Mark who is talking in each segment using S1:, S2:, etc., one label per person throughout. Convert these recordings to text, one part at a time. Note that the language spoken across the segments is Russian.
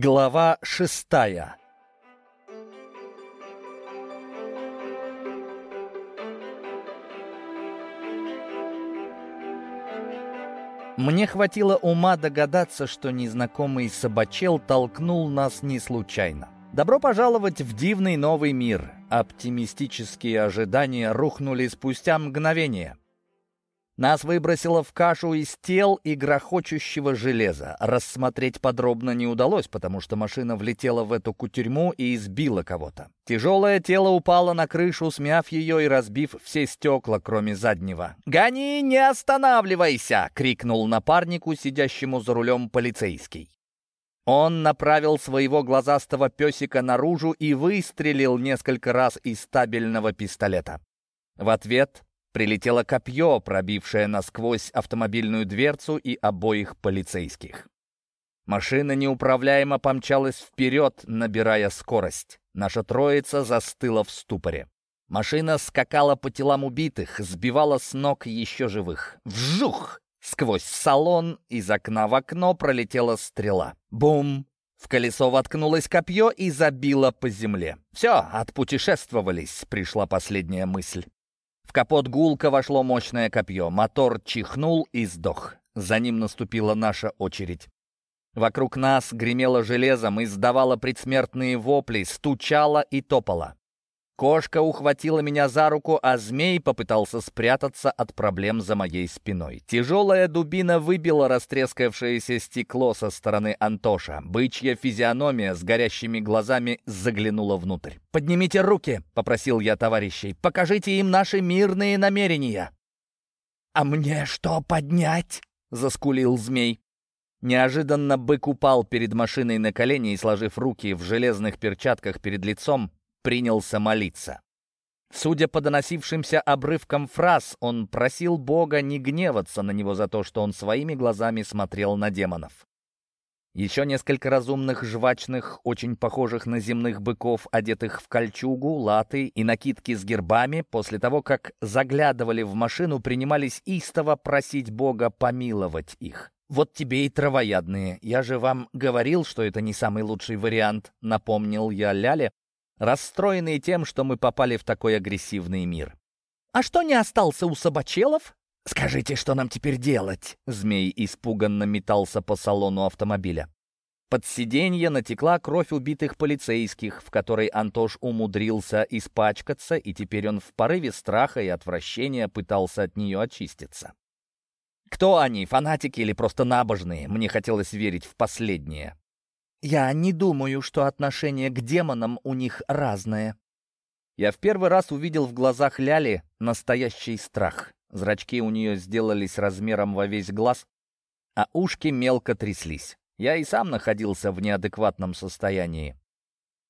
S1: Глава шестая Мне хватило ума догадаться, что незнакомый собачел толкнул нас не случайно. Добро пожаловать в дивный новый мир. Оптимистические ожидания рухнули спустя мгновение. Нас выбросило в кашу из тел и грохочущего железа. Рассмотреть подробно не удалось, потому что машина влетела в эту кутерьму и избила кого-то. Тяжелое тело упало на крышу, смяв ее и разбив все стекла, кроме заднего. «Гони, не останавливайся!» — крикнул напарнику, сидящему за рулем полицейский. Он направил своего глазастого песика наружу и выстрелил несколько раз из стабильного пистолета. В ответ прилетело копье, пробившее насквозь автомобильную дверцу и обоих полицейских. Машина неуправляемо помчалась вперед, набирая скорость. Наша троица застыла в ступоре. Машина скакала по телам убитых, сбивала с ног еще живых. Вжух! Сквозь салон из окна в окно пролетела стрела. Бум! В колесо воткнулось копье и забило по земле. «Все, отпутешествовались», — пришла последняя мысль. В капот гулко вошло мощное копье. Мотор чихнул и сдох. За ним наступила наша очередь. Вокруг нас гремело железом, издавало предсмертные вопли, стучало и топало. Кошка ухватила меня за руку, а змей попытался спрятаться от проблем за моей спиной. Тяжелая дубина выбила растрескавшееся стекло со стороны Антоша. Бычья физиономия с горящими глазами заглянула внутрь. «Поднимите руки!» — попросил я товарищей. «Покажите им наши мирные намерения!» «А мне что поднять?» — заскулил змей. Неожиданно бык упал перед машиной на колени и, сложив руки в железных перчатках перед лицом, принялся молиться. Судя по доносившимся обрывкам фраз, он просил Бога не гневаться на него за то, что он своими глазами смотрел на демонов. Еще несколько разумных жвачных, очень похожих на земных быков, одетых в кольчугу, латы и накидки с гербами, после того, как заглядывали в машину, принимались истово просить Бога помиловать их. «Вот тебе и травоядные. Я же вам говорил, что это не самый лучший вариант», — напомнил я Ляле, расстроенные тем, что мы попали в такой агрессивный мир. «А что не остался у собачелов?» «Скажите, что нам теперь делать?» Змей испуганно метался по салону автомобиля. Под сиденье натекла кровь убитых полицейских, в которой Антош умудрился испачкаться, и теперь он в порыве страха и отвращения пытался от нее очиститься. Кто они, фанатики или просто набожные? Мне хотелось верить в последнее. Я не думаю, что отношение к демонам у них разное. Я в первый раз увидел в глазах Ляли настоящий страх. Зрачки у нее сделались размером во весь глаз, а ушки мелко тряслись. Я и сам находился в неадекватном состоянии.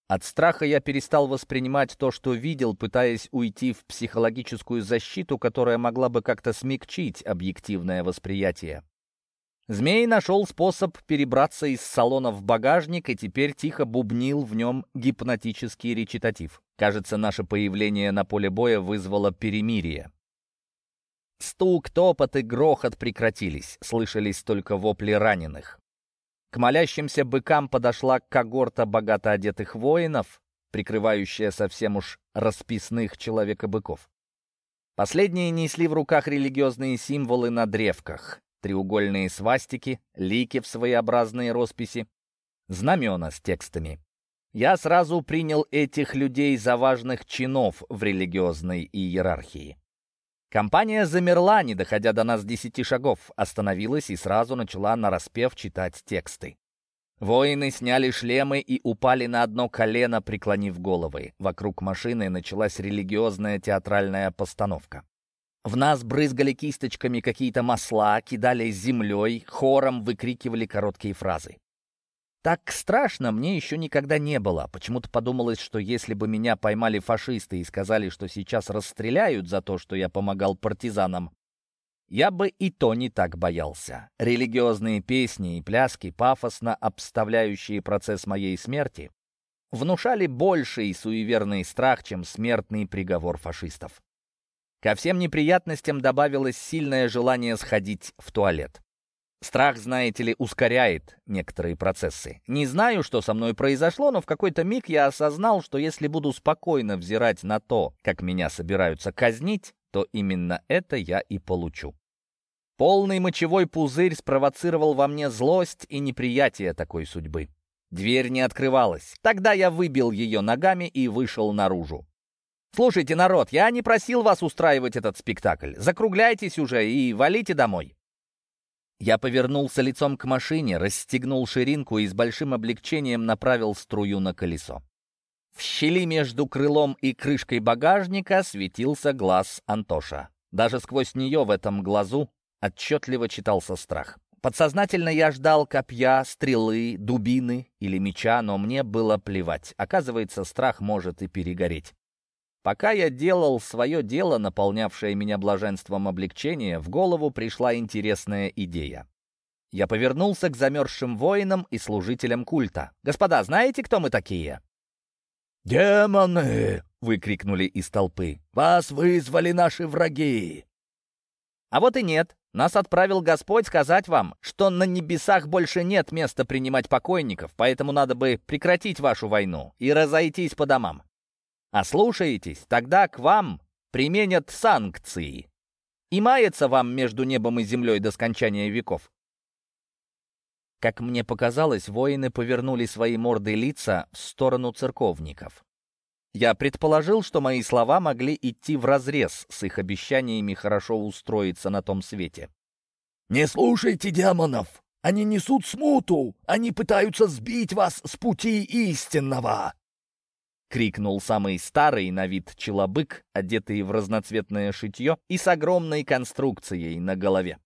S1: От страха я перестал воспринимать то, что видел, пытаясь уйти в психологическую защиту, которая могла бы как-то смягчить объективное восприятие. Змей нашел способ перебраться из салона в багажник и теперь тихо бубнил в нем гипнотический речитатив. Кажется, наше появление на поле боя вызвало перемирие. Стук, топот и грохот прекратились, слышались только вопли раненых. К молящимся быкам подошла когорта богато одетых воинов, прикрывающая совсем уж расписных человека-быков. Последние несли в руках религиозные символы на древках треугольные свастики, лики в своеобразные росписи, знамена с текстами. Я сразу принял этих людей за важных чинов в религиозной иерархии. Компания замерла, не доходя до нас десяти шагов, остановилась и сразу начала нараспев читать тексты. Воины сняли шлемы и упали на одно колено, преклонив головы. Вокруг машины началась религиозная театральная постановка. В нас брызгали кисточками какие-то масла, кидали землей, хором выкрикивали короткие фразы. Так страшно мне еще никогда не было. Почему-то подумалось, что если бы меня поймали фашисты и сказали, что сейчас расстреляют за то, что я помогал партизанам, я бы и то не так боялся. Религиозные песни и пляски, пафосно обставляющие процесс моей смерти, внушали больший суеверный страх, чем смертный приговор фашистов. Ко всем неприятностям добавилось сильное желание сходить в туалет. Страх, знаете ли, ускоряет некоторые процессы. Не знаю, что со мной произошло, но в какой-то миг я осознал, что если буду спокойно взирать на то, как меня собираются казнить, то именно это я и получу. Полный мочевой пузырь спровоцировал во мне злость и неприятие такой судьбы. Дверь не открывалась. Тогда я выбил ее ногами и вышел наружу. «Слушайте, народ, я не просил вас устраивать этот спектакль. Закругляйтесь уже и валите домой». Я повернулся лицом к машине, расстегнул ширинку и с большим облегчением направил струю на колесо. В щели между крылом и крышкой багажника светился глаз Антоша. Даже сквозь нее в этом глазу отчетливо читался страх. Подсознательно я ждал копья, стрелы, дубины или меча, но мне было плевать. Оказывается, страх может и перегореть. Пока я делал свое дело, наполнявшее меня блаженством облегчения, в голову пришла интересная идея. Я повернулся к замерзшим воинам и служителям культа. «Господа, знаете, кто мы такие?»
S2: «Демоны!» — выкрикнули из толпы. «Вас вызвали наши враги!»
S1: «А вот и нет. Нас отправил Господь сказать вам, что на небесах больше нет места принимать покойников, поэтому надо бы прекратить вашу войну и разойтись по домам. Ослушаетесь, тогда к вам применят санкции. И мается вам между небом и землей до скончания веков. Как мне показалось, воины повернули свои морды лица в сторону церковников. Я предположил, что мои слова могли идти вразрез с их обещаниями хорошо устроиться на том свете.
S2: «Не слушайте демонов! Они несут смуту! Они пытаются сбить вас с пути истинного!»
S1: — крикнул самый старый на вид челобык, одетый в разноцветное шитье и с огромной конструкцией на голове.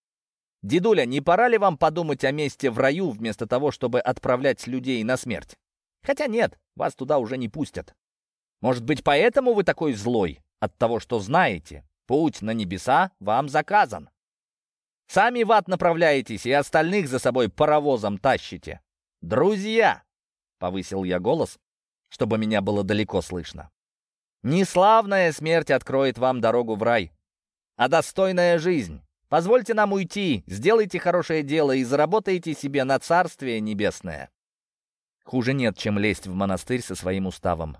S1: «Дедуля, не пора ли вам подумать о месте в раю вместо того, чтобы отправлять людей на смерть? Хотя нет, вас туда уже не пустят. Может быть, поэтому вы такой злой? От того, что знаете, путь на небеса вам заказан. Сами в ад направляетесь и остальных за собой паровозом тащите. Друзья!» — повысил я голос, чтобы меня было далеко слышно. «Неславная смерть откроет вам дорогу в рай, а достойная жизнь. Позвольте нам уйти, сделайте хорошее дело и заработайте себе на Царствие Небесное». Хуже нет, чем лезть в монастырь со своим уставом.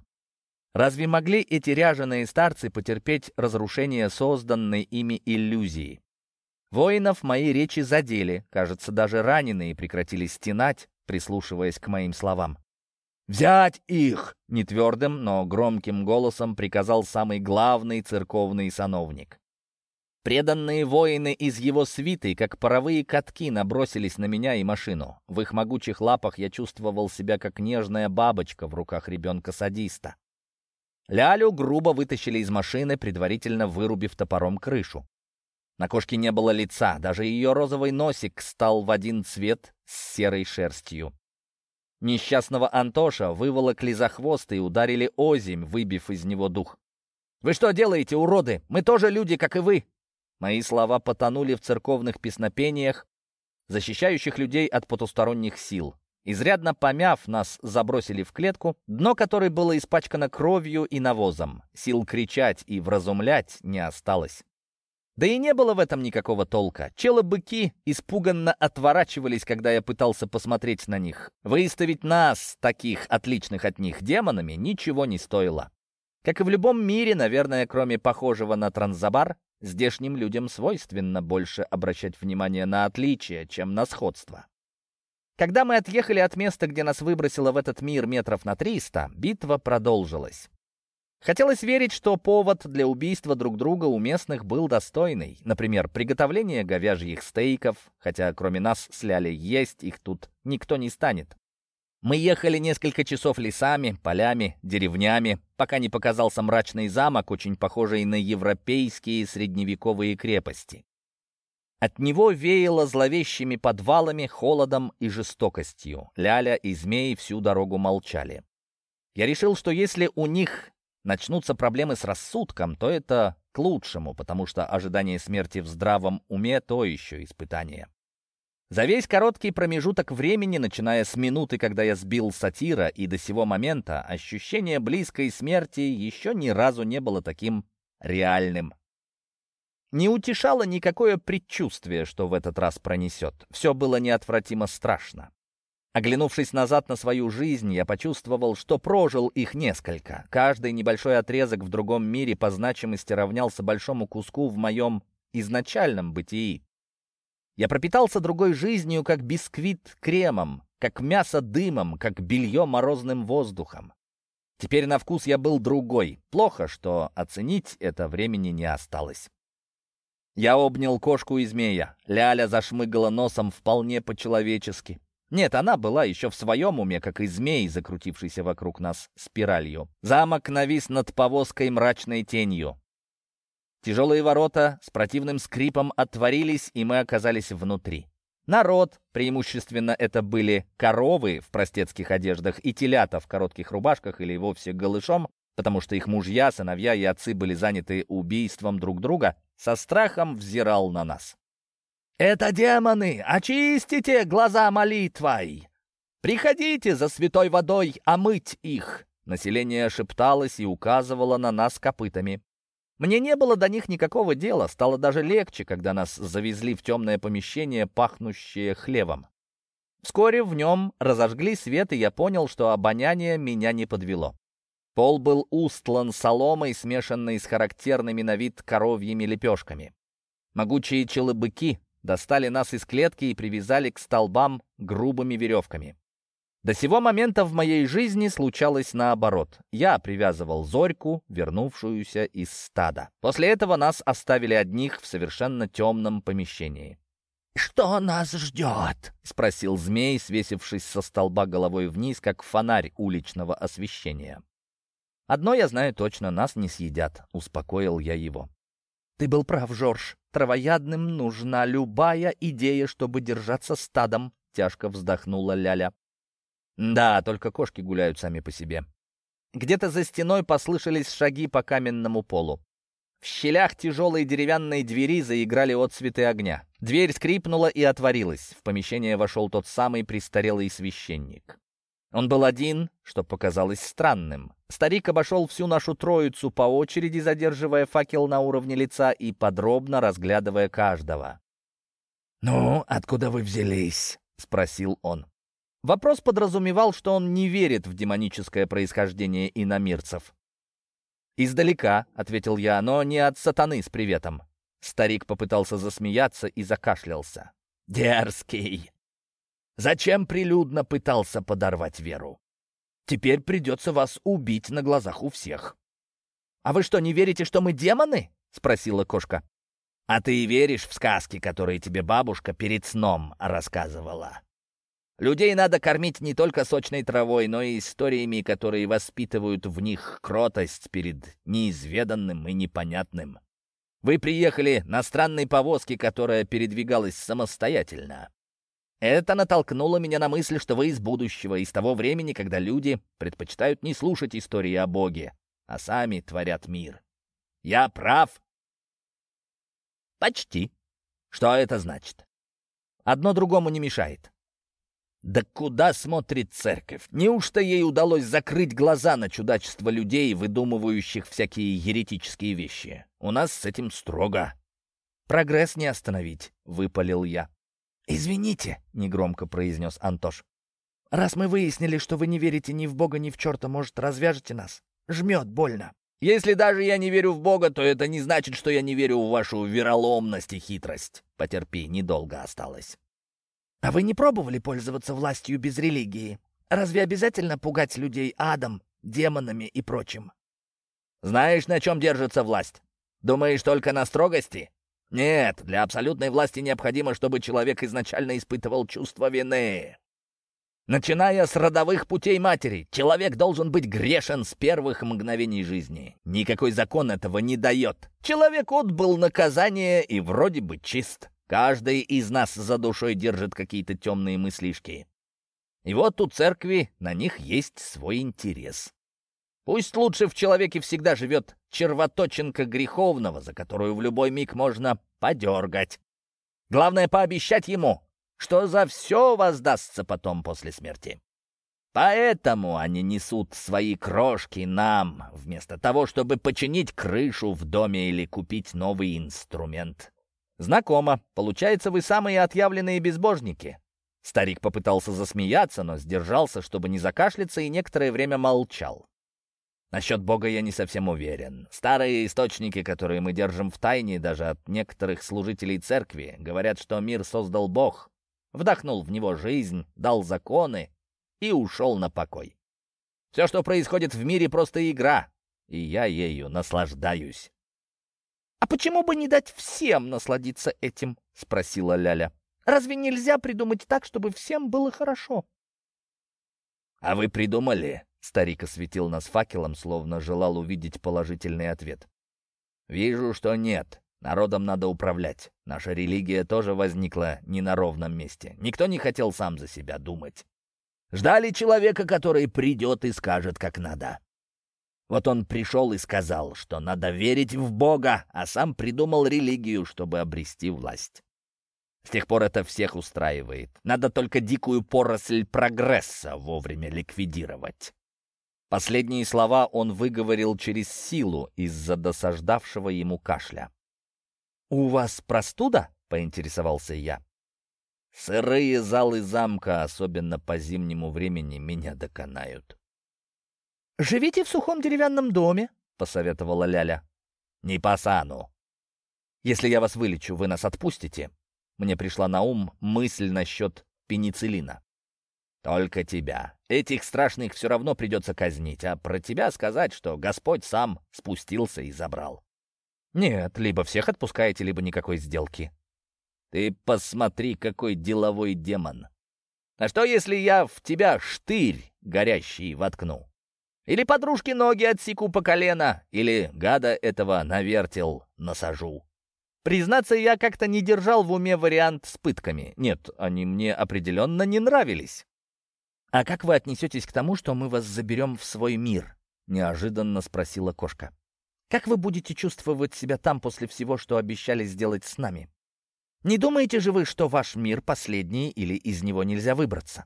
S1: Разве могли эти ряженые старцы потерпеть разрушение созданной ими иллюзии? Воинов мои речи задели, кажется, даже раненые прекратили стенать, прислушиваясь к моим словам.
S2: «Взять их!»
S1: — нетвердым, но громким голосом приказал самый главный церковный сановник. Преданные воины из его свиты, как паровые катки, набросились на меня и машину. В их могучих лапах я чувствовал себя, как нежная бабочка в руках ребенка-садиста. Лялю грубо вытащили из машины, предварительно вырубив топором крышу. На кошке не было лица, даже ее розовый носик стал в один цвет с серой шерстью. Несчастного Антоша выволокли за хвост и ударили озимь, выбив из него дух. «Вы что делаете, уроды? Мы тоже люди, как и вы!» Мои слова потонули в церковных песнопениях, защищающих людей от потусторонних сил. Изрядно помяв, нас забросили в клетку, дно которой было испачкано кровью и навозом. Сил кричать и вразумлять не осталось. Да и не было в этом никакого толка. Челы-быки испуганно отворачивались, когда я пытался посмотреть на них. Выставить нас, таких отличных от них демонами, ничего не стоило. Как и в любом мире, наверное, кроме похожего на транзабар, здешним людям свойственно больше обращать внимание на отличия, чем на сходство. Когда мы отъехали от места, где нас выбросило в этот мир метров на 300, битва продолжилась. Хотелось верить, что повод для убийства друг друга у местных был достойный. Например, приготовление говяжьих стейков, хотя кроме нас с Лялей есть их тут никто не станет. Мы ехали несколько часов лесами, полями, деревнями, пока не показался мрачный замок, очень похожий на европейские средневековые крепости. От него веяло зловещими подвалами, холодом и жестокостью. Ляля и змеи всю дорогу молчали. Я решил, что если у них начнутся проблемы с рассудком, то это к лучшему, потому что ожидание смерти в здравом уме — то еще испытание. За весь короткий промежуток времени, начиная с минуты, когда я сбил сатира, и до сего момента, ощущение близкой смерти еще ни разу не было таким реальным. Не утешало никакое предчувствие, что в этот раз пронесет. Все было неотвратимо страшно. Оглянувшись назад на свою жизнь, я почувствовал, что прожил их несколько. Каждый небольшой отрезок в другом мире по значимости равнялся большому куску в моем изначальном бытии. Я пропитался другой жизнью, как бисквит кремом, как мясо дымом, как белье морозным воздухом. Теперь на вкус я был другой. Плохо, что оценить это времени не осталось. Я обнял кошку и змея. Ляля зашмыгала носом вполне по-человечески. Нет, она была еще в своем уме, как и змей, закрутившийся вокруг нас спиралью. Замок навис над повозкой мрачной тенью. Тяжелые ворота с противным скрипом отворились, и мы оказались внутри. Народ, преимущественно это были коровы в простецких одеждах и телята в коротких рубашках или вовсе голышом, потому что их мужья, сыновья и отцы были заняты убийством друг друга, со страхом взирал на нас. «Это демоны! Очистите глаза молитвой! Приходите за святой водой омыть их!» Население шепталось и указывало на нас копытами. Мне не было до них никакого дела, стало даже легче, когда нас завезли в темное помещение, пахнущее хлевом. Вскоре в нем разожгли свет, и я понял, что обоняние меня не подвело. Пол был устлан соломой, смешанной с характерными на вид коровьими лепешками. Могучие челобыки достали нас из клетки и привязали к столбам грубыми веревками. До сего момента в моей жизни случалось наоборот. Я привязывал Зорьку, вернувшуюся из стада. После этого нас оставили одних в совершенно темном помещении.
S2: «Что нас ждет?» — спросил змей, свесившись со столба головой вниз, как фонарь уличного освещения.
S1: «Одно я знаю точно, нас не съедят», — успокоил я его.
S2: «Ты был прав, Жорж. Травоядным нужна любая идея, чтобы держаться стадом», — тяжко вздохнула Ляля.
S1: «Да, только кошки гуляют сами по себе». Где-то за стеной послышались шаги по каменному полу. В щелях тяжелой деревянной двери заиграли отцветы огня. Дверь скрипнула и отворилась. В помещение вошел тот самый престарелый священник. Он был один, что показалось странным. Старик обошел всю нашу троицу по очереди, задерживая факел на уровне лица и подробно разглядывая каждого.
S2: «Ну, откуда вы взялись?» — спросил он.
S1: Вопрос подразумевал, что он не верит в демоническое происхождение иномирцев. «Издалека», — ответил я, — «но не от сатаны с приветом». Старик попытался засмеяться и закашлялся.
S2: «Дерзкий! Зачем прилюдно пытался подорвать веру? Теперь придется вас убить на глазах у всех.
S1: «А вы что, не верите, что мы демоны?» — спросила кошка.
S2: «А ты веришь в сказки, которые тебе бабушка перед сном рассказывала?» Людей надо кормить не только сочной травой, но и историями, которые воспитывают в них кротость перед неизведанным и непонятным. Вы приехали на странной повозке, которая передвигалась самостоятельно. Это натолкнуло меня на мысль, что вы из будущего, из того времени, когда люди предпочитают не слушать истории о Боге, а сами творят мир. Я прав?
S1: Почти.
S2: Что это значит?
S1: Одно другому не мешает.
S2: Да куда смотрит церковь? Неужто ей удалось закрыть глаза на чудачество людей, выдумывающих всякие еретические вещи? У нас с этим строго.
S1: Прогресс не остановить, — выпалил я.
S2: «Извините», — негромко произнес Антош. «Раз мы выяснили, что вы не верите ни в Бога, ни в черта, может, развяжете нас? Жмет больно». «Если даже я не верю в Бога, то это не значит, что я не верю в вашу вероломность и хитрость. Потерпи, недолго осталось». «А вы не пробовали пользоваться властью без религии? Разве обязательно пугать людей адом, демонами и прочим?» «Знаешь, на чем держится власть? Думаешь только на строгости? Нет, для абсолютной власти необходимо, чтобы человек изначально испытывал чувство вины. Начиная с родовых путей матери, человек должен быть грешен с первых мгновений жизни. Никакой закон этого не дает. Человек отбыл наказание и вроде бы чист. Каждый из нас за душой держит какие-то темные мыслишки. И вот у церкви на них есть свой интерес. Пусть лучше в человеке всегда живет червоточинка греховного, за которую в любой миг можно подергать. Главное — пообещать ему, что за все воздастся потом после смерти.
S1: Поэтому они несут свои крошки нам, вместо того, чтобы починить крышу в доме или купить новый инструмент. Знакомо. Получается, вы самые отъявленные безбожники. Старик попытался засмеяться, но сдержался, чтобы не закашляться, и некоторое время молчал. Насчет Бога я не совсем уверен. Старые источники, которые мы держим в тайне даже от некоторых служителей церкви, говорят, что мир создал Бог, вдохнул в него жизнь, дал законы и ушел на покой. Все, что происходит в мире, просто игра, и я ею наслаждаюсь.
S2: «А почему бы не дать всем насладиться этим?» — спросила Ляля. «Разве нельзя придумать так, чтобы всем было хорошо?»
S1: «А вы придумали?» Старик осветил нас факелом, словно желал увидеть положительный ответ. «Вижу, что нет. Народом надо управлять. Наша религия тоже возникла не на ровном месте. Никто не хотел сам за себя думать. Ждали человека, который придет и скажет, как надо. Вот он пришел и сказал, что надо верить в Бога, а сам придумал религию, чтобы обрести власть. С тех пор это всех устраивает. Надо только дикую поросль прогресса вовремя ликвидировать. Последние слова он выговорил через силу из-за досаждавшего ему кашля.
S2: «У вас простуда?» — поинтересовался я.
S1: «Сырые залы замка, особенно по зимнему времени, меня доконают».
S2: «Живите в сухом деревянном доме», — посоветовала Ляля.
S1: «Не по сану».
S2: «Если я вас вылечу, вы нас отпустите?» Мне пришла на ум мысль насчет пенициллина.
S1: Только тебя. Этих страшных все равно придется казнить, а про тебя сказать, что Господь сам спустился и забрал.
S2: Нет, либо всех отпускаете, либо никакой сделки.
S1: Ты посмотри, какой деловой демон. А что, если я в тебя штырь горящий воткну? Или подружке ноги отсеку по колено, или гада этого навертел насажу.
S2: Признаться, я как-то не держал в уме вариант с пытками. Нет, они мне определенно не нравились. «А как вы отнесетесь к тому, что мы вас заберем в свой мир?» — неожиданно спросила кошка. «Как вы будете чувствовать себя там после всего, что обещали сделать с нами? Не думаете же вы, что ваш мир последний или из него нельзя выбраться?»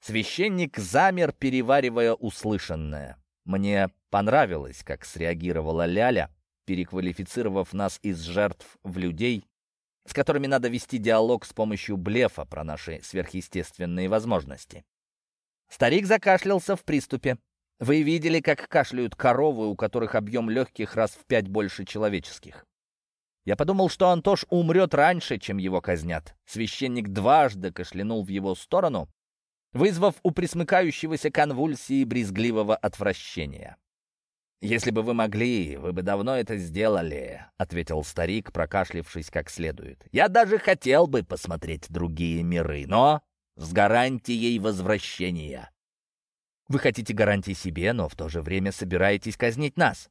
S1: Священник замер, переваривая услышанное. Мне понравилось, как среагировала Ляля, переквалифицировав нас из жертв в людей, с которыми надо вести диалог с помощью блефа про наши сверхъестественные возможности. Старик закашлялся в приступе. Вы видели, как кашляют коровы, у которых объем легких раз в пять больше человеческих. Я подумал, что Антош умрет раньше, чем его казнят. Священник дважды кашлянул в его сторону, вызвав у присмыкающегося конвульсии брезгливого отвращения. «Если бы вы могли, вы бы давно это сделали», — ответил старик, прокашлившись как следует. «Я даже хотел бы посмотреть другие миры, но с гарантией возвращения. Вы хотите гарантии себе, но в то же время собираетесь казнить нас.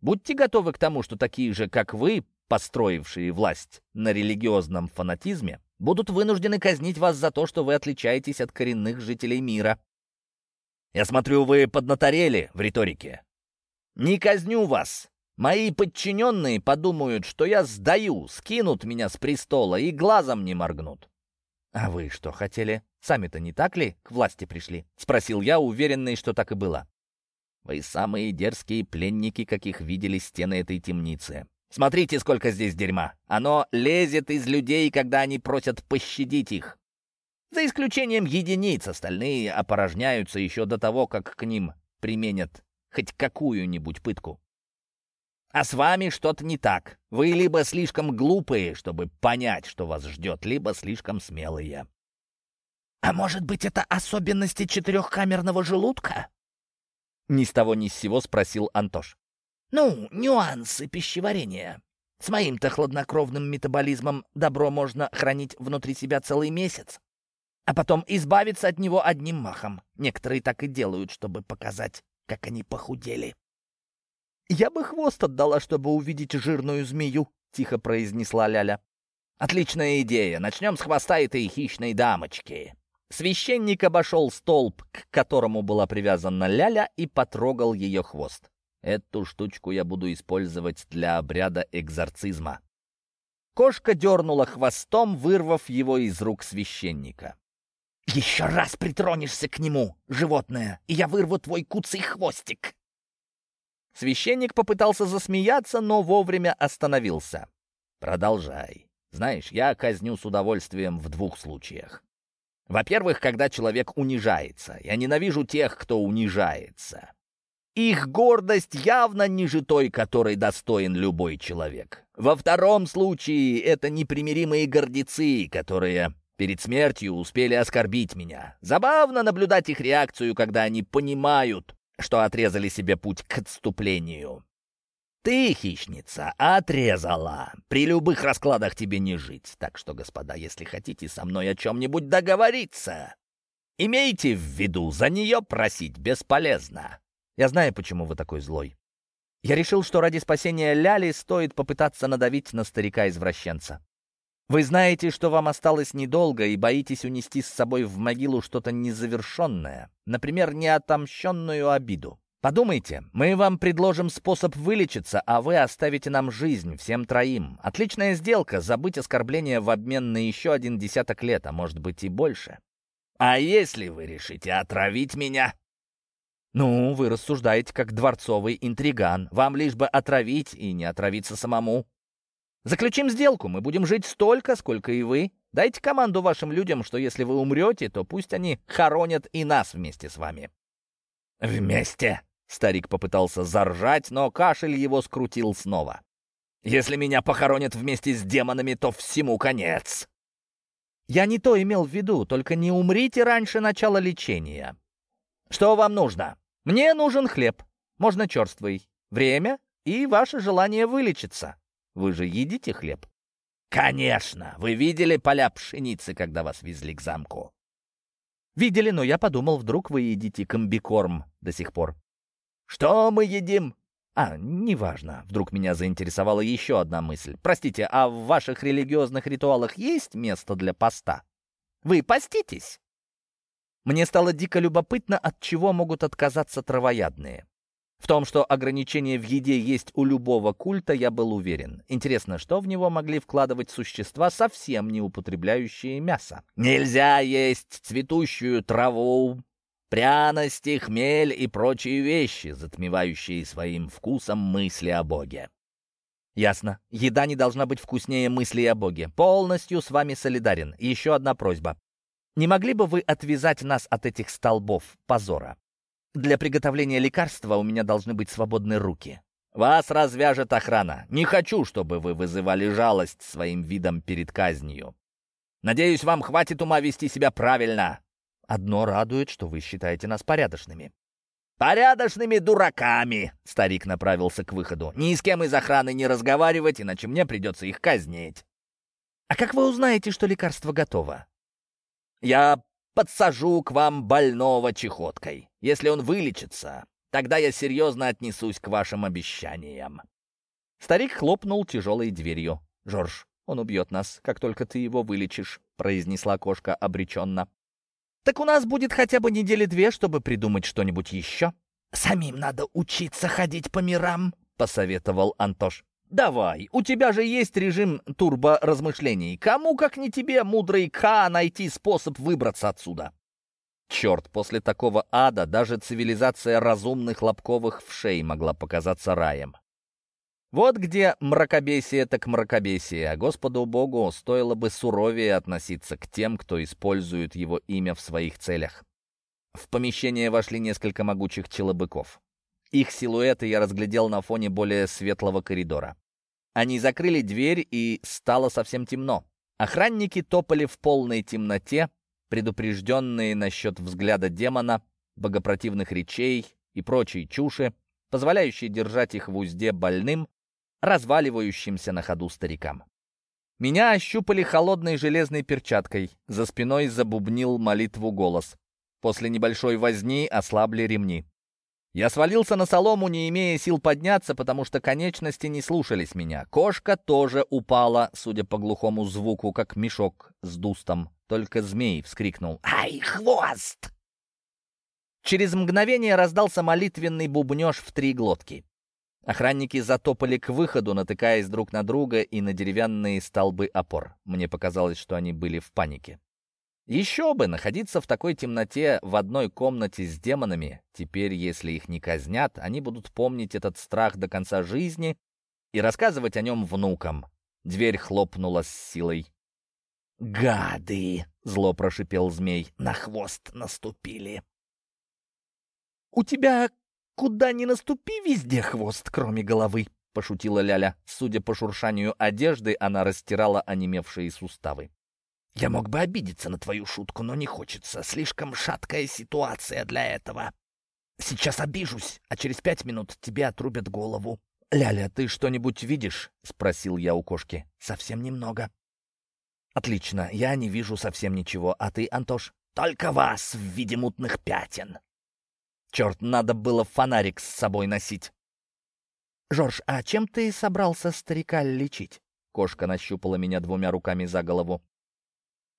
S1: Будьте готовы к тому, что такие же, как вы, построившие власть на религиозном фанатизме, будут вынуждены казнить вас за то, что вы отличаетесь от коренных жителей мира. Я смотрю, вы поднаторели в риторике. Не казню вас. Мои подчиненные подумают, что я сдаю, скинут меня с престола и глазом не моргнут.
S2: «А вы что хотели? Сами-то не так ли к власти пришли?» — спросил я, уверенный, что так и было.
S1: «Вы самые дерзкие пленники, каких видели стены этой темницы. Смотрите, сколько здесь дерьма. Оно лезет из людей, когда они просят пощадить их. За исключением единиц, остальные опорожняются еще до того, как к ним применят хоть какую-нибудь пытку. А с вами что-то не так. Вы либо слишком глупые, чтобы понять, что вас ждет, либо слишком смелые.
S2: А может быть, это особенности четырехкамерного желудка?
S1: Ни с того ни с сего спросил Антош.
S2: Ну, нюансы пищеварения. С моим-то хладнокровным метаболизмом добро можно хранить внутри себя целый месяц, а потом избавиться от него одним махом. Некоторые так и делают, чтобы показать, как они похудели. «Я бы хвост отдала, чтобы увидеть жирную змею», — тихо произнесла Ляля.
S1: «Отличная идея. Начнем с хвоста этой хищной дамочки». Священник обошел столб, к которому была привязана Ляля, и потрогал ее хвост. Эту штучку я буду использовать для обряда экзорцизма. Кошка дернула хвостом, вырвав его из рук священника.
S2: Еще раз притронешься к нему, животное, и я вырву твой куцый хвостик!»
S1: Священник попытался засмеяться, но вовремя остановился. «Продолжай. Знаешь, я казню с удовольствием в двух случаях. Во-первых, когда человек унижается. Я ненавижу тех, кто унижается. Их гордость явно ниже той, которой достоин любой человек. Во втором случае это непримиримые гордецы, которые перед смертью успели оскорбить меня. Забавно наблюдать их реакцию, когда они понимают, что отрезали себе путь к отступлению. Ты, хищница, отрезала. При любых раскладах тебе не жить. Так что, господа, если хотите со мной о чем-нибудь договориться, имейте в виду, за нее просить бесполезно. Я знаю, почему вы такой злой. Я решил, что ради спасения Ляли стоит попытаться надавить на старика-извращенца. Вы знаете, что вам осталось недолго и боитесь унести с собой в могилу что-то незавершенное, например, неотомщенную обиду. Подумайте, мы вам предложим способ вылечиться, а вы оставите нам жизнь, всем троим. Отличная сделка, забыть оскорбление в обмен на еще один десяток лет, а может быть и больше. А если вы решите отравить меня? Ну, вы рассуждаете как дворцовый интриган. Вам лишь бы отравить и не отравиться самому. Заключим сделку, мы будем жить столько, сколько и вы. Дайте команду вашим людям, что если вы умрете, то пусть они хоронят и нас вместе с вами». «Вместе?» — старик попытался заржать, но кашель его скрутил снова. «Если меня похоронят вместе с демонами, то всему конец!» «Я не то имел в виду, только не умрите раньше начала лечения. Что вам нужно?» «Мне нужен хлеб, можно черствый, время и ваше желание вылечиться». Вы же едите хлеб? Конечно! Вы видели поля пшеницы, когда вас везли к замку? Видели, но я подумал, вдруг вы едите комбикорм до сих пор. Что мы едим? А, неважно. Вдруг меня заинтересовала еще одна мысль. Простите, а в ваших религиозных ритуалах есть место для поста? Вы поститесь? Мне стало дико любопытно, от чего могут отказаться травоядные. В том, что ограничение в еде есть у любого культа, я был уверен. Интересно, что в него могли вкладывать существа, совсем не употребляющие мясо? Нельзя есть цветущую траву, пряности, хмель и прочие вещи, затмевающие своим вкусом мысли о Боге. Ясно. Еда не должна быть вкуснее мыслей о Боге. Полностью с вами солидарен. еще одна просьба. Не могли бы вы отвязать нас от этих столбов позора? Для приготовления лекарства у меня должны быть свободны руки. Вас развяжет охрана. Не хочу, чтобы вы вызывали жалость своим видом перед казнью. Надеюсь, вам хватит ума вести себя правильно. Одно радует, что вы считаете нас порядочными. «Порядочными дураками!» — старик направился к выходу. «Ни с кем из охраны не разговаривать, иначе мне придется их казнить». «А как вы узнаете, что лекарство готово?» «Я подсажу к вам больного чехоткой. Если он вылечится, тогда я серьезно отнесусь к вашим обещаниям». Старик хлопнул тяжелой дверью. «Жорж, он убьет нас, как только ты его вылечишь», — произнесла кошка обреченно. «Так у нас будет хотя бы недели две, чтобы придумать что-нибудь еще». «Самим надо учиться ходить по мирам», — посоветовал Антош. «Давай, у тебя же есть режим турборазмышлений. Кому, как не тебе, мудрый Ка, найти способ выбраться отсюда?» Черт, после такого ада даже цивилизация разумных лобковых вшей могла показаться раем. Вот где мракобесие так мракобесие, а Господу Богу стоило бы суровее относиться к тем, кто использует его имя в своих целях. В помещение вошли несколько могучих челобыков. Их силуэты я разглядел на фоне более светлого коридора. Они закрыли дверь, и стало совсем темно. Охранники топали в полной темноте, предупрежденные насчет взгляда демона, богопротивных речей и прочей чуши, позволяющей держать их в узде больным, разваливающимся на ходу старикам. Меня ощупали холодной железной перчаткой, за спиной забубнил молитву голос. После небольшой возни ослабли ремни. Я свалился на солому, не имея сил подняться, потому что конечности не слушались меня. Кошка тоже упала, судя по глухому звуку, как мешок с дустом. Только змей вскрикнул «Ай, хвост!» Через мгновение раздался молитвенный бубнеж в три глотки. Охранники затопали к выходу, натыкаясь друг на друга и на деревянные столбы опор. Мне показалось, что они были в панике. Еще бы, находиться в такой темноте в одной комнате с демонами. Теперь, если их не казнят, они будут помнить этот страх до конца жизни и рассказывать о нем внукам. Дверь хлопнула с силой.
S2: «Гады!» — зло прошипел змей. «На хвост наступили!» «У тебя куда ни наступи, везде хвост, кроме головы!» — пошутила Ляля. Судя по шуршанию одежды, она растирала онемевшие суставы. Я мог бы обидеться на твою шутку, но не хочется. Слишком шаткая ситуация для этого. Сейчас обижусь, а через пять минут тебе отрубят голову. «Ляля, ты что-нибудь видишь?» — спросил я у кошки. «Совсем немного». «Отлично, я не вижу совсем ничего. А ты, Антош?» «Только вас в виде мутных пятен». «Черт, надо было фонарик с собой носить». «Жорж, а чем ты собрался старика лечить?» Кошка нащупала меня двумя руками за голову.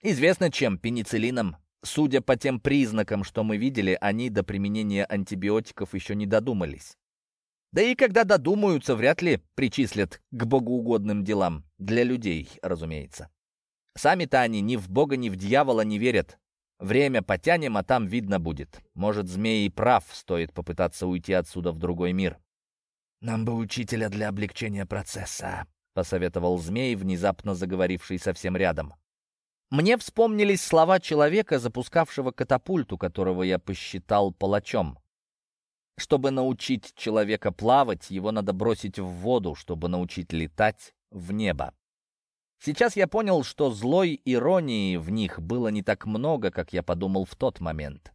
S2: Известно чем, пенициллином. Судя по тем признакам, что мы видели, они до применения антибиотиков еще не додумались. Да и когда додумаются, вряд ли причислят к богоугодным делам. Для людей, разумеется. Сами-то они ни в бога, ни в дьявола не верят. Время потянем, а там видно будет. Может, змей и прав, стоит попытаться уйти отсюда в другой мир. «Нам бы учителя для облегчения процесса», — посоветовал змей, внезапно заговоривший совсем рядом. Мне вспомнились слова человека, запускавшего катапульту, которого я посчитал палачом. Чтобы научить человека плавать, его надо бросить в воду, чтобы научить летать в небо. Сейчас я понял, что злой иронии в них было не так много, как я подумал в тот момент.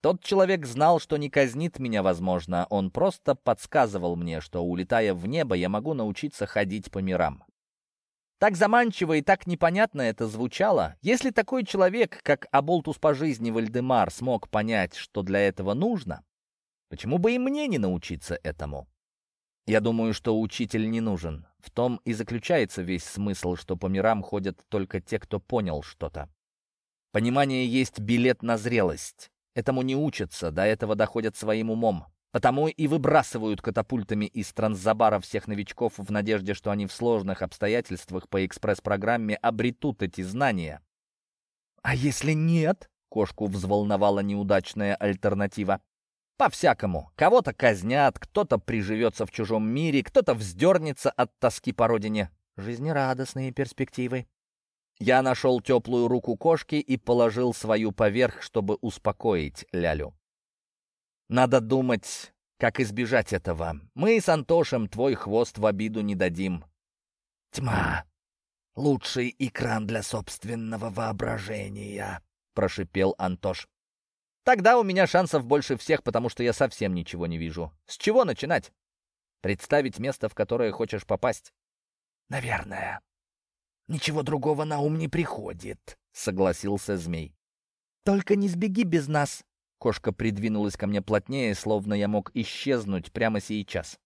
S2: Тот человек знал, что не казнит меня, возможно, он просто подсказывал мне, что, улетая в небо, я могу научиться ходить по мирам. Так заманчиво и так непонятно это звучало. Если такой человек, как Аболтус по жизни Вальдемар, смог понять, что для этого нужно, почему бы и мне не научиться этому? Я думаю, что учитель не нужен. В том и заключается весь смысл, что по мирам ходят только те, кто понял что-то. Понимание есть билет на зрелость. Этому не учатся, до этого доходят своим умом. Потому и выбрасывают катапультами из транзабара всех новичков в надежде, что они в сложных обстоятельствах по экспресс-программе обретут эти знания. «А если нет?» — кошку взволновала неудачная альтернатива. «По-всякому. Кого-то казнят, кто-то приживется в чужом мире, кто-то вздернется от тоски по родине. Жизнерадостные перспективы». Я нашел теплую руку кошки и положил свою поверх, чтобы успокоить Лялю. Надо думать, как избежать этого. Мы с Антошем твой хвост в обиду не дадим. Тьма. Лучший экран для собственного воображения, прошипел Антош. Тогда у меня шансов больше всех, потому что я совсем ничего не вижу. С чего начинать? Представить место, в которое хочешь попасть? Наверное. Ничего другого на ум не приходит, согласился змей. Только не сбеги без нас, Кошка придвинулась ко мне плотнее, словно я мог исчезнуть прямо сейчас.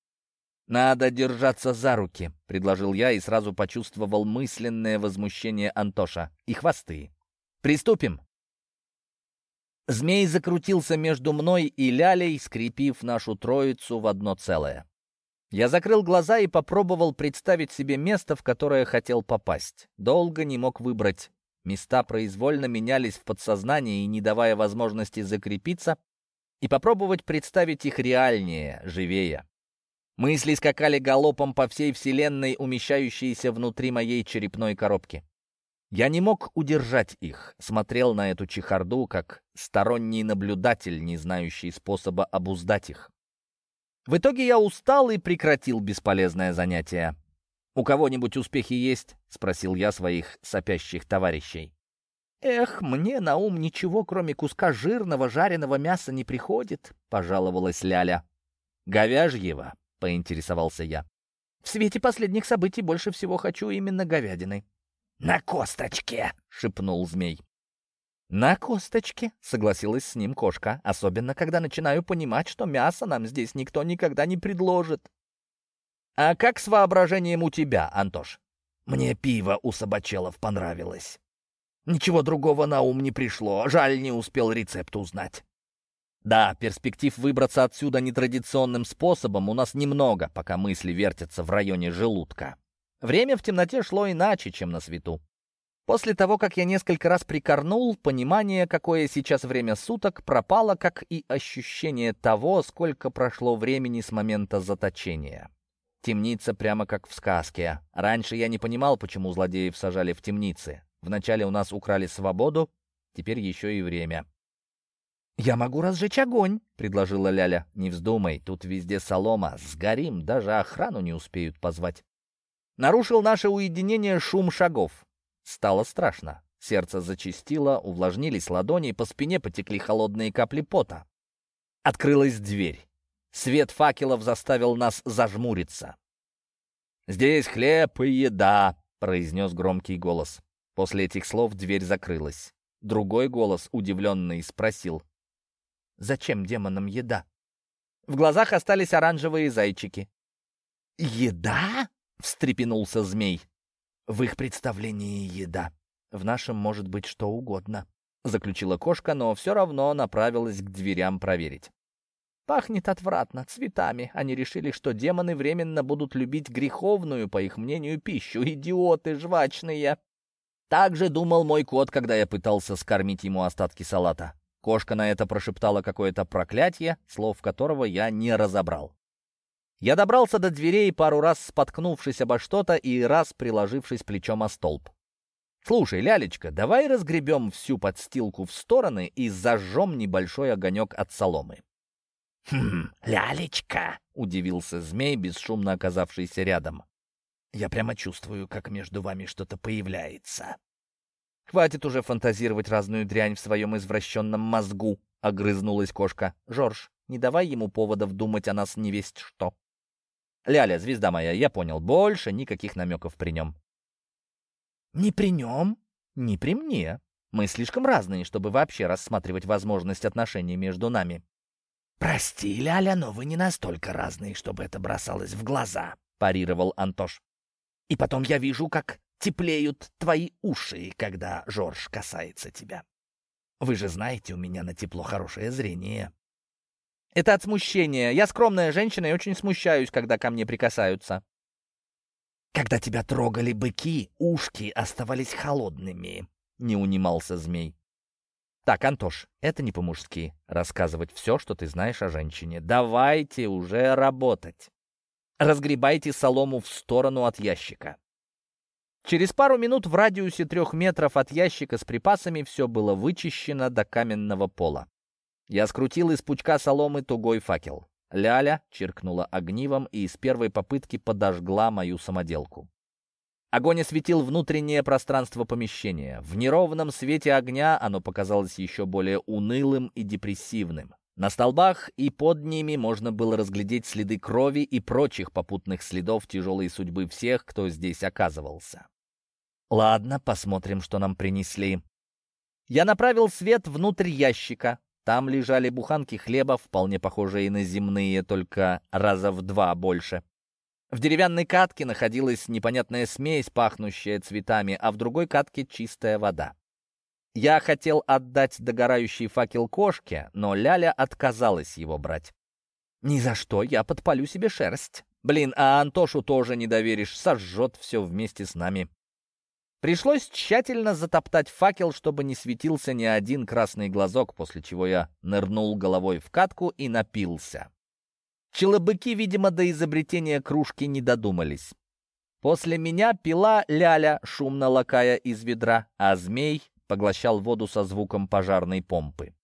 S2: «Надо держаться за руки», — предложил я и сразу почувствовал мысленное возмущение Антоша. «И хвосты. Приступим!» Змей закрутился между мной и Лялей, скрепив нашу троицу в одно целое. Я закрыл глаза и попробовал представить себе место, в которое хотел попасть. Долго не мог выбрать. Места произвольно менялись в подсознании, не давая возможности закрепиться и попробовать представить их реальнее, живее. Мысли скакали галопом по всей вселенной, умещающейся внутри моей черепной коробки. Я не мог удержать их, смотрел на эту чехарду, как сторонний наблюдатель, не знающий способа обуздать их. В итоге я устал и прекратил бесполезное занятие. «У кого-нибудь успехи есть?» — спросил я своих сопящих товарищей. «Эх, мне на ум ничего, кроме куска жирного жареного мяса не приходит», — пожаловалась Ляля. «Говяжьего?» — поинтересовался я. «В свете последних событий больше всего хочу именно говядины». «На косточке!» — шепнул змей. «На косточке», — согласилась с ним кошка, «особенно когда начинаю понимать, что мясо нам здесь никто никогда не предложит». «А как с воображением у тебя, Антош?» «Мне пиво у собачелов понравилось. Ничего другого на ум не пришло, жаль, не успел рецепт узнать». «Да, перспектив выбраться отсюда нетрадиционным способом у нас немного, пока мысли вертятся в районе желудка. Время в темноте шло иначе, чем на свету.
S1: После того, как я несколько раз прикорнул, понимание, какое сейчас время суток, пропало, как и ощущение того, сколько прошло времени с момента заточения. Темница прямо как в сказке. Раньше я не понимал, почему злодеев сажали в темницы. Вначале у нас украли свободу, теперь еще и время. «Я могу разжечь огонь», — предложила Ляля. «Не вздумай, тут везде солома. Сгорим, даже охрану не успеют позвать». Нарушил наше уединение шум шагов. Стало страшно. Сердце зачастило, увлажнились ладони, по спине потекли холодные капли пота. Открылась дверь. Свет факелов заставил нас зажмуриться. «Здесь хлеб и еда», — произнес громкий голос. После этих слов дверь закрылась. Другой голос, удивленный, спросил. «Зачем демонам еда?» В глазах остались оранжевые зайчики. «Еда?» — встрепенулся змей. В их представлении еда. В нашем может быть что угодно. Заключила кошка, но все равно направилась к дверям проверить. Пахнет отвратно, цветами. Они решили, что демоны временно будут любить греховную, по их мнению, пищу. Идиоты жвачные. Так же думал мой кот, когда я пытался скормить ему остатки салата. Кошка на это прошептала какое-то проклятие, слов которого я не разобрал. Я добрался до дверей, пару раз споткнувшись обо что-то и раз приложившись плечом о столб. «Слушай, лялечка, давай разгребем всю подстилку в стороны и зажжем небольшой огонек от соломы».
S2: «Хм, лялечка!» — удивился змей, бесшумно оказавшийся рядом. «Я прямо чувствую, как между вами что-то появляется».
S1: «Хватит уже фантазировать разную дрянь в своем извращенном мозгу», — огрызнулась кошка. «Жорж, не давай ему поводов думать о нас не весть что». Ляля, звезда моя, я понял, больше никаких намеков при нем.
S2: Не при нем?
S1: Не при мне. Мы слишком разные, чтобы вообще рассматривать возможность отношений между нами.
S2: «Прости, Ляля, но вы не настолько разные, чтобы это бросалось в глаза», — парировал Антош. «И потом я вижу, как теплеют твои уши, когда Жорж касается тебя. Вы же знаете, у меня на тепло хорошее зрение».
S1: Это от смущения. Я скромная женщина и очень смущаюсь, когда ко мне прикасаются.
S2: Когда тебя трогали быки, ушки оставались холодными, — не унимался змей.
S1: Так, Антош, это не по-мужски. Рассказывать все, что ты знаешь о женщине. Давайте уже работать. Разгребайте солому в сторону от ящика. Через пару минут в радиусе трех метров от ящика с припасами все было вычищено до каменного пола. Я скрутил из пучка соломы тугой факел. Ляля чиркнула огнивом и с первой попытки подожгла мою самоделку. Огонь осветил внутреннее пространство помещения. В неровном свете огня оно показалось еще более унылым и депрессивным. На столбах и под ними можно было разглядеть следы крови и прочих попутных следов тяжелой судьбы всех, кто здесь оказывался. Ладно, посмотрим, что нам принесли. Я направил свет внутрь ящика. Там лежали буханки хлеба, вполне похожие на земные, только раза в два больше. В деревянной катке находилась непонятная смесь, пахнущая цветами, а в другой катке чистая вода. Я хотел отдать догорающий факел кошке, но Ляля отказалась его брать. «Ни за что, я подпалю себе шерсть. Блин, а Антошу тоже не доверишь, сожжет все вместе с нами». Пришлось тщательно затоптать факел, чтобы не светился ни один красный глазок, после чего я нырнул головой в катку и напился. Челобыки, видимо, до изобретения кружки не додумались. После меня пила ляля, шумно лакая из ведра, а змей поглощал воду со звуком пожарной помпы.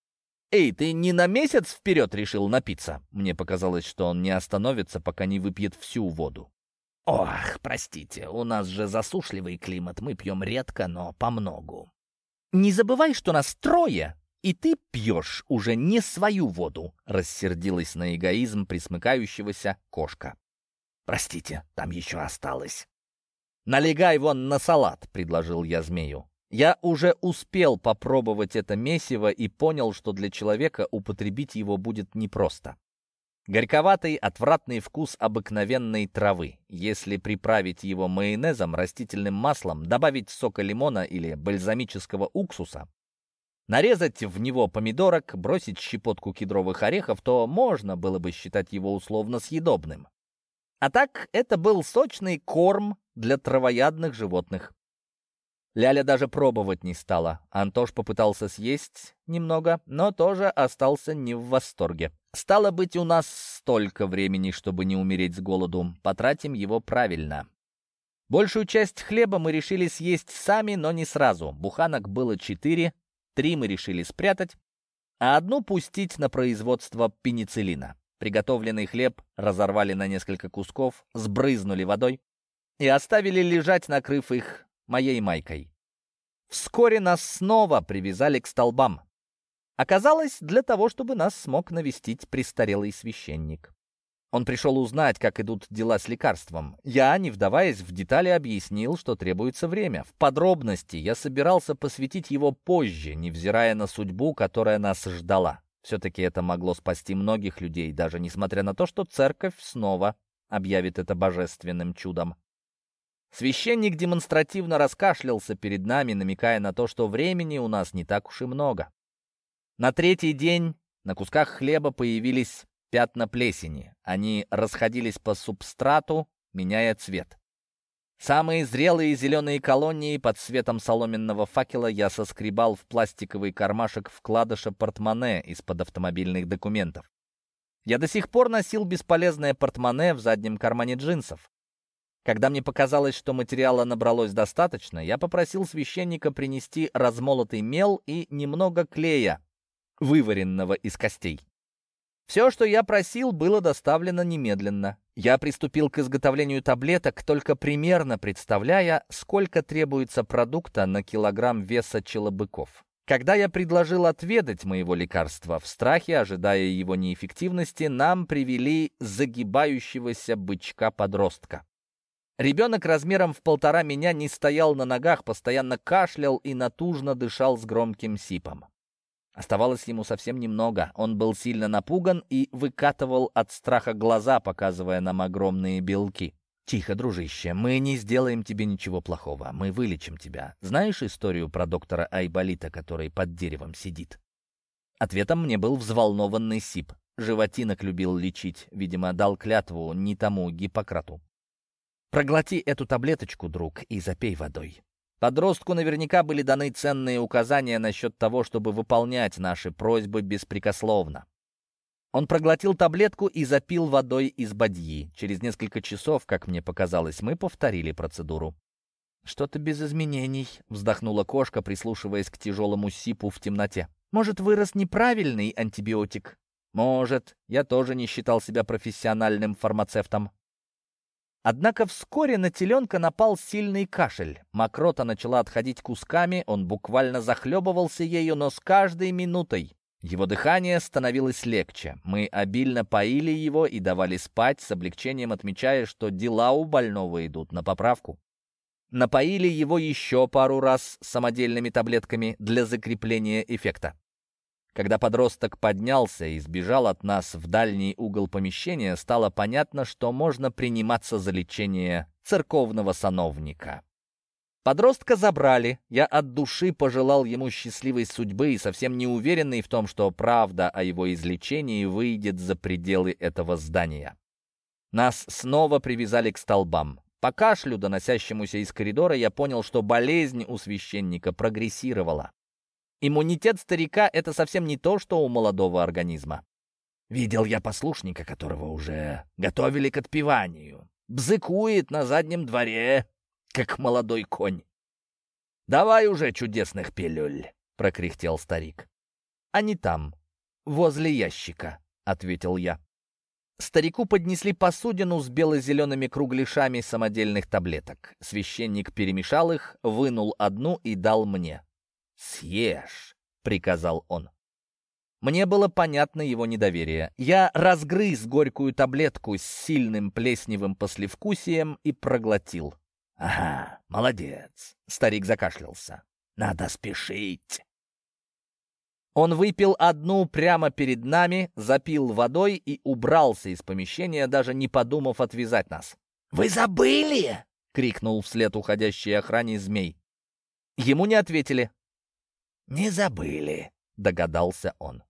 S1: «Эй, ты не на месяц вперед решил напиться?» Мне показалось, что он не остановится, пока не выпьет всю воду.
S2: «Ох, простите, у нас же засушливый климат, мы пьем редко, но помногу».
S1: «Не забывай, что нас трое, и ты пьешь уже не свою воду», — рассердилась на эгоизм присмыкающегося кошка.
S2: «Простите, там еще осталось».
S1: «Налегай вон на салат», — предложил я змею. Я уже успел попробовать это месиво и понял, что для человека употребить его будет непросто. Горьковатый, отвратный вкус обыкновенной травы. Если приправить его майонезом, растительным маслом, добавить сока лимона или бальзамического уксуса, нарезать в него помидорок, бросить щепотку кедровых орехов, то можно было бы считать его условно съедобным. А так, это был сочный корм для травоядных животных. Ляля даже пробовать не стала. Антош попытался съесть немного, но тоже остался не в восторге. Стало быть, у нас столько времени, чтобы не умереть с голоду. Потратим его правильно. Большую часть хлеба мы решили съесть сами, но не сразу. Буханок было четыре, три мы решили спрятать, а одну пустить на производство пенициллина. Приготовленный хлеб разорвали на несколько кусков, сбрызнули водой и оставили лежать, накрыв их моей майкой. Вскоре нас снова привязали к столбам. Оказалось, для того, чтобы нас смог навестить престарелый священник. Он пришел узнать, как идут дела с лекарством. Я, не вдаваясь в детали, объяснил, что требуется время. В подробности я собирался посвятить его позже, невзирая на судьбу, которая нас ждала. Все-таки это могло спасти многих людей, даже несмотря на то, что церковь снова объявит это божественным чудом. Священник демонстративно раскашлялся перед нами, намекая на то, что времени у нас не так уж и много. На третий день на кусках хлеба появились пятна плесени. Они расходились по субстрату, меняя цвет. Самые зрелые зеленые колонии под светом соломенного факела я соскребал в пластиковый кармашек вкладыша портмоне из-под автомобильных документов. Я до сих пор носил бесполезное портмоне в заднем кармане джинсов. Когда мне показалось, что материала набралось достаточно, я попросил священника принести размолотый мел и немного клея, вываренного из костей. Все, что я просил, было доставлено немедленно. Я приступил к изготовлению таблеток, только примерно представляя, сколько требуется продукта на килограмм веса челобыков. Когда я предложил отведать моего лекарства, в страхе, ожидая его неэффективности, нам привели загибающегося бычка-подростка. Ребенок размером в полтора меня не стоял на ногах, постоянно кашлял и натужно дышал с громким сипом. Оставалось ему совсем немного. Он был сильно напуган и выкатывал от страха глаза, показывая нам огромные белки. «Тихо, дружище, мы не сделаем тебе ничего плохого. Мы вылечим тебя. Знаешь историю про доктора Айболита, который под деревом сидит?» Ответом мне был взволнованный Сип. Животинок любил лечить. Видимо, дал клятву не тому Гиппократу. «Проглоти эту таблеточку, друг, и запей водой. Подростку наверняка были даны ценные указания насчет того, чтобы выполнять наши просьбы беспрекословно. Он проглотил таблетку и запил водой из бадьи. Через несколько часов, как мне показалось, мы повторили процедуру. «Что-то без изменений», — вздохнула кошка, прислушиваясь к тяжелому сипу в темноте. «Может, вырос неправильный антибиотик?» «Может. Я тоже не считал себя профессиональным фармацевтом. Однако вскоре на теленка напал сильный кашель. Мокрота начала отходить кусками, он буквально захлебывался ею, но с каждой минутой его дыхание становилось легче. Мы обильно поили его и давали спать, с облегчением отмечая, что дела у больного идут на поправку. Напоили его еще пару раз самодельными таблетками для закрепления эффекта. Когда подросток поднялся и сбежал от нас в дальний угол помещения, стало понятно, что можно приниматься за лечение церковного сановника. Подростка забрали, я от души пожелал ему счастливой судьбы и совсем не уверенный в том, что правда о его излечении выйдет за пределы этого здания. Нас снова привязали к столбам. По кашлю, доносящемуся из коридора, я понял, что болезнь у священника прогрессировала. Иммунитет старика — это совсем не то, что у молодого организма. Видел я послушника, которого уже готовили к отпеванию. Бзыкует на заднем дворе, как молодой конь. «Давай уже чудесных пилюль!» — прокряхтел старик. «Они там, возле ящика», — ответил я. Старику поднесли посудину с бело-зелеными кругляшами самодельных таблеток. Священник перемешал их, вынул одну и дал мне. «Съешь», — приказал он. Мне было понятно его недоверие. Я разгрыз горькую таблетку с сильным плесневым послевкусием и проглотил. «Ага, молодец», — старик закашлялся. «Надо спешить». Он выпил одну прямо перед нами, запил водой и убрался из помещения, даже не подумав отвязать нас. «Вы забыли?» — крикнул вслед уходящей охране змей. Ему не ответили. «Не забыли», — догадался он.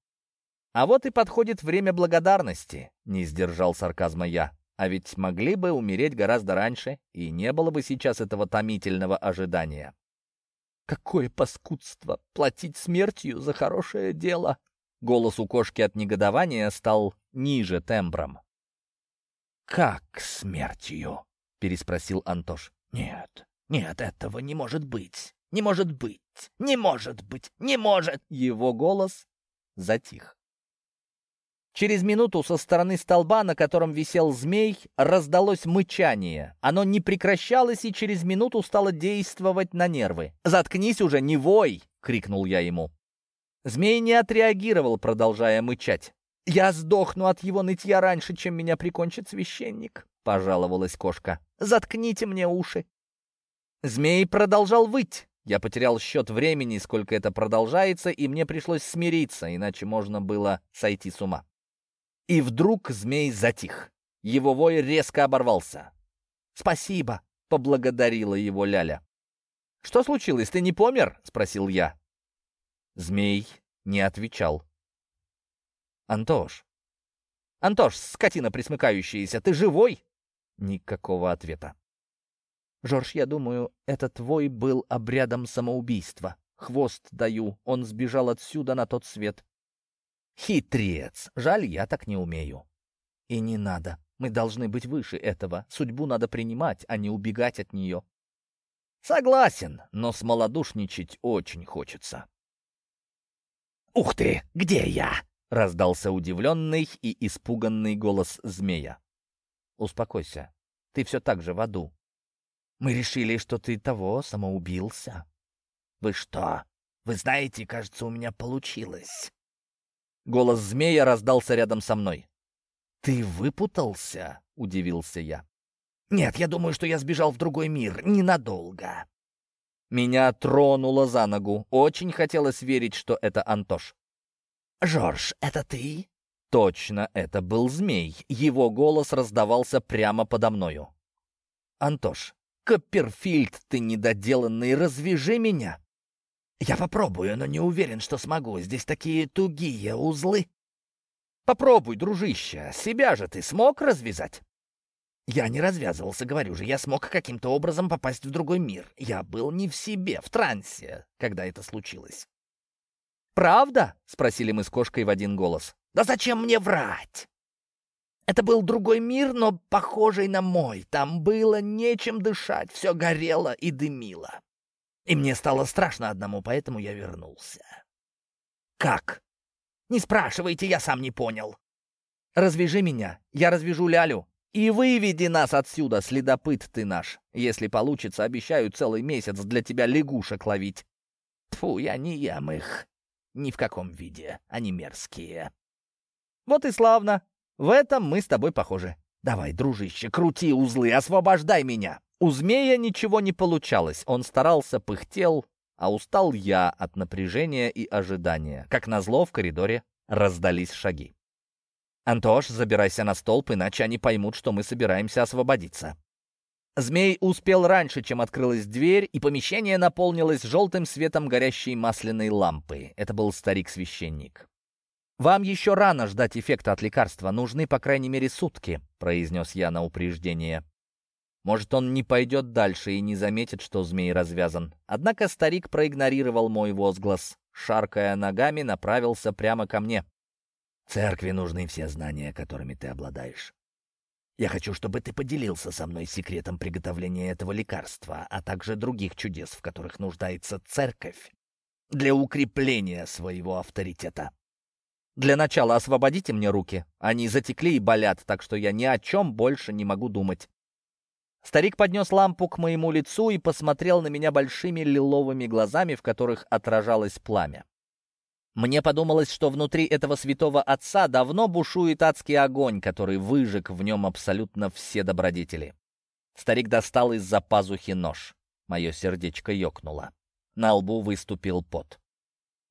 S1: «А вот и подходит время благодарности», — не сдержал сарказма я. «А ведь могли бы умереть гораздо раньше, и не было бы сейчас этого томительного ожидания». Какое паскудство! Платить смертью за хорошее дело!» Голос у кошки от негодования стал ниже тембром.
S2: «Как смертью?» — переспросил Антош. «Нет, нет, этого не может быть! Не может быть! Не может быть! Не может!»
S1: Его голос затих. Через минуту со стороны столба, на котором висел змей, раздалось мычание. Оно не прекращалось и через минуту стало действовать на нервы. «Заткнись уже, не вой!» — крикнул я ему. Змей не отреагировал, продолжая мычать. «Я сдохну от его нытья раньше, чем меня прикончит священник», — пожаловалась кошка. «Заткните мне уши». Змей продолжал выть. Я потерял счет времени, сколько это продолжается, и мне пришлось смириться, иначе можно было сойти с ума. И вдруг змей затих. Его вой резко оборвался. «Спасибо», — поблагодарила его Ляля. «Что случилось, ты не помер?» — спросил я. Змей не отвечал. «Антош! Антош, скотина присмыкающаяся, ты живой?» Никакого ответа. «Жорж, я думаю, этот твой был обрядом самоубийства. Хвост даю, он сбежал отсюда на тот свет. Хитрец! Жаль, я так не умею. И не надо. Мы должны быть выше этого. Судьбу надо принимать, а не убегать от нее. Согласен, но смолодушничать очень хочется.
S2: «Ух ты! Где я?»
S1: — раздался удивленный и испуганный голос змея. «Успокойся. Ты все так же в аду. Мы решили, что ты того самоубился».
S2: «Вы что? Вы знаете, кажется, у меня получилось».
S1: Голос змея раздался рядом со мной.
S2: «Ты выпутался?» — удивился я.
S1: «Нет, я думаю, что я сбежал в другой мир. Ненадолго». Меня тронуло за ногу. Очень хотелось верить, что это Антош.
S2: «Жорж, это ты?»
S1: Точно, это был змей. Его голос раздавался прямо подо мною. «Антош, Копперфильд, ты недоделанный, развяжи меня!»
S2: «Я попробую, но не уверен, что смогу. Здесь такие тугие узлы».
S1: «Попробуй, дружище. Себя же ты смог развязать?»
S2: «Я не развязывался, говорю же. Я смог каким-то образом попасть в другой мир. Я был не в себе, в трансе, когда это случилось».
S1: «Правда?» — спросили мы с кошкой в один голос.
S2: «Да зачем мне врать?» Это был другой мир, но похожий на мой. Там было нечем дышать, все горело и дымило. И мне стало страшно одному, поэтому я вернулся.
S1: Как?
S2: Не спрашивайте, я сам не понял.
S1: Развяжи меня, я развяжу Лялю. И выведи нас отсюда, следопыт ты наш. Если получится, обещаю целый месяц для тебя лягушек ловить.
S2: Тфу, я не ем их. Ни в каком виде. Они мерзкие.
S1: Вот и славно. В этом мы с тобой похожи. Давай, дружище, крути узлы, освобождай меня. У змея ничего не получалось. Он старался, пыхтел, а устал я от напряжения и ожидания. Как назло, в коридоре раздались шаги. «Антош, забирайся на столб, иначе они поймут, что мы собираемся освободиться». Змей успел раньше, чем открылась дверь, и помещение наполнилось желтым светом горящей масляной лампы. Это был старик-священник. «Вам еще рано ждать эффекта от лекарства. Нужны, по крайней мере, сутки», — произнес я на упреждение. Может, он не пойдет дальше и не заметит, что змей развязан. Однако старик проигнорировал мой возглас. Шаркая ногами, направился прямо ко мне.
S2: «Церкви нужны все знания, которыми ты обладаешь. Я хочу, чтобы ты поделился со мной секретом приготовления этого лекарства, а также других чудес, в которых нуждается церковь, для укрепления своего авторитета».
S1: Для начала освободите мне руки. Они затекли и болят, так что я ни о чем больше не могу думать. Старик поднес лампу к моему лицу и посмотрел на меня большими лиловыми глазами, в которых отражалось пламя. Мне подумалось, что внутри этого святого отца давно бушует адский огонь, который выжег в нем абсолютно все добродетели. Старик достал из-за пазухи нож. Мое сердечко ёкнуло. На лбу выступил пот.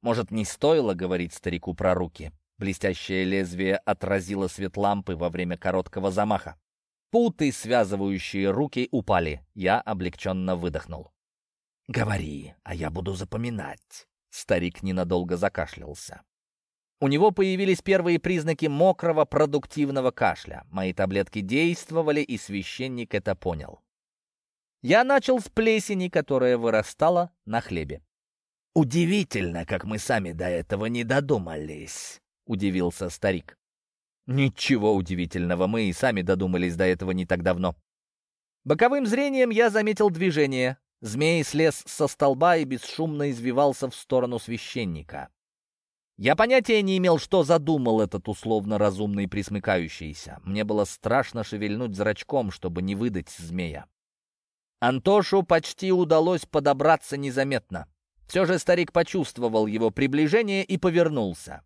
S1: Может, не стоило говорить старику про руки? Блестящее лезвие отразило свет лампы во время короткого замаха. Путы, связывающие руки, упали. Я облегченно выдохнул.
S2: «Говори, а я буду запоминать».
S1: Старик ненадолго закашлялся. У него появились первые признаки мокрого продуктивного кашля. Мои таблетки действовали, и священник это понял. Я начал с плесени, которая вырастала на хлебе.
S2: «Удивительно, как мы сами до этого не додумались», — удивился старик.
S1: Ничего удивительного, мы и сами додумались до этого не так давно. Боковым зрением я заметил движение. Змей слез со столба и бесшумно извивался в сторону священника. Я понятия не имел, что задумал этот условно разумный присмыкающийся. Мне было страшно шевельнуть зрачком, чтобы не выдать змея. Антошу почти удалось подобраться незаметно. Все же старик почувствовал его приближение и повернулся.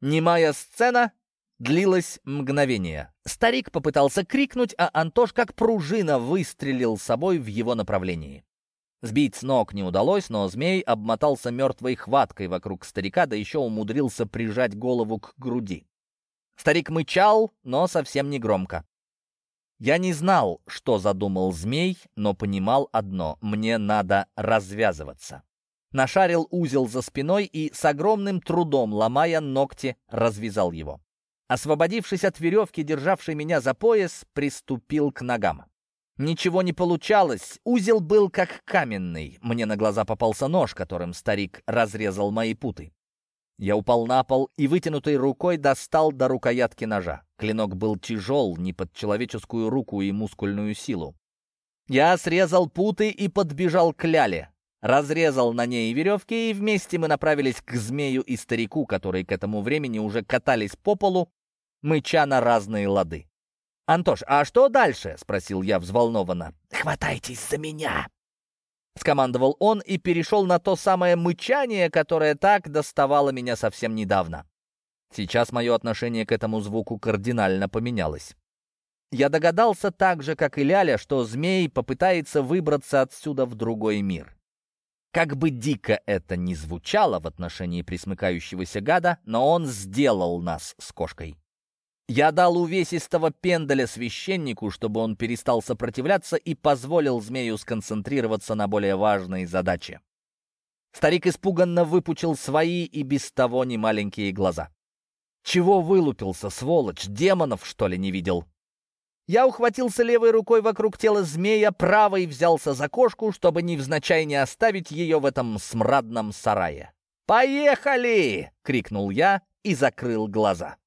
S1: Немая сцена длилась мгновение. Старик попытался крикнуть, а Антош как пружина выстрелил собой в его направлении. Сбить с ног не удалось, но змей обмотался мертвой хваткой вокруг старика, да еще умудрился прижать голову к груди. Старик мычал, но совсем не громко. Я не знал, что задумал змей, но понимал одно — мне надо развязываться. Нашарил узел за спиной и с огромным трудом, ломая ногти, развязал его. Освободившись от веревки, державшей меня за пояс, приступил к ногам. Ничего не получалось, узел был как каменный. Мне на глаза попался нож, которым старик разрезал мои путы. Я упал на пол и вытянутой рукой достал до рукоятки ножа. Клинок был тяжел, не под человеческую руку и мускульную силу. Я срезал путы и подбежал к ляле. Разрезал на ней веревки, и вместе мы направились к змею и старику, которые к этому времени уже катались по полу мыча на разные лады. «Антош, а что дальше?» — спросил я взволнованно.
S2: «Хватайтесь за меня!»
S1: — скомандовал он и перешел на то самое мычание, которое так доставало меня совсем недавно. Сейчас мое отношение к этому звуку кардинально поменялось. Я догадался так же, как и Ляля, что змей попытается выбраться отсюда в другой мир. Как бы дико это ни звучало в отношении присмыкающегося гада, но он сделал нас с кошкой. Я дал увесистого пендаля священнику, чтобы он перестал сопротивляться и позволил змею сконцентрироваться на более важной задаче. Старик испуганно выпучил свои и без того немаленькие глаза. «Чего вылупился, сволочь? Демонов, что ли, не видел?» Я ухватился левой рукой вокруг тела змея, правой взялся за кошку, чтобы невзначай не оставить ее в этом смрадном сарае. «Поехали!» — крикнул я и закрыл глаза.